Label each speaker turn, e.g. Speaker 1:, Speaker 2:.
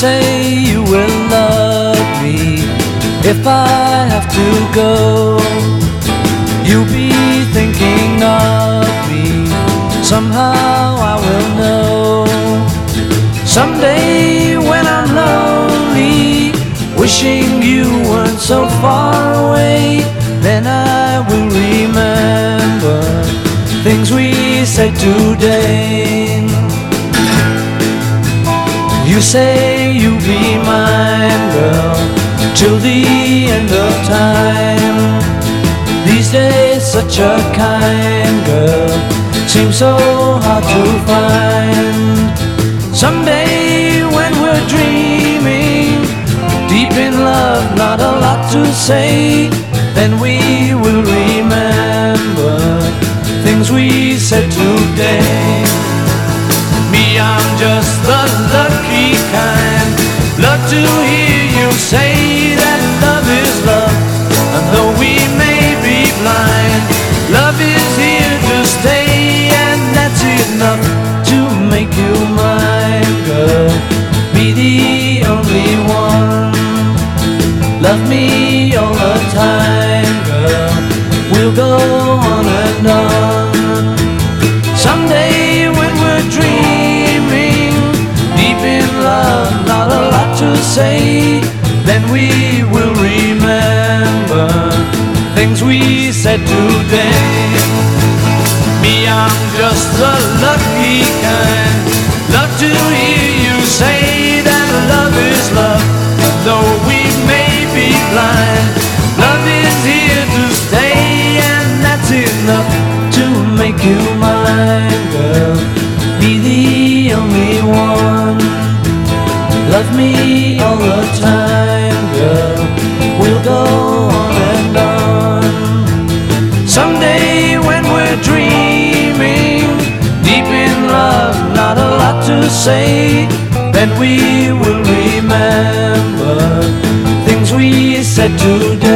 Speaker 1: say you will love me if I have to go. You'll be thinking of me. Somehow I will know. Someday when I'm lonely, wishing you weren't so far away, then I will remember things we said today. You say you'll be mine, girl, till the end of time. These days, such a kind girl seems so hard to find. Someday, when we're dreaming, deep in love, not a lot to say, then we will remember things we said today. To hear you say that love is love. And though we may be blind, love is here to stay, and that's enough to make you mine, girl. Be the only one. Love me all the time, girl. We'll go on and on. Someday when we're dreaming, say, then we will remember things we said today. Me, I'm just the lucky kind. Love to hear you say that love is love, though we may be blind. All the time, girl. We'll go on and on. Someday when we're dreaming, deep in love, not a lot to say, then we will remember things we said today.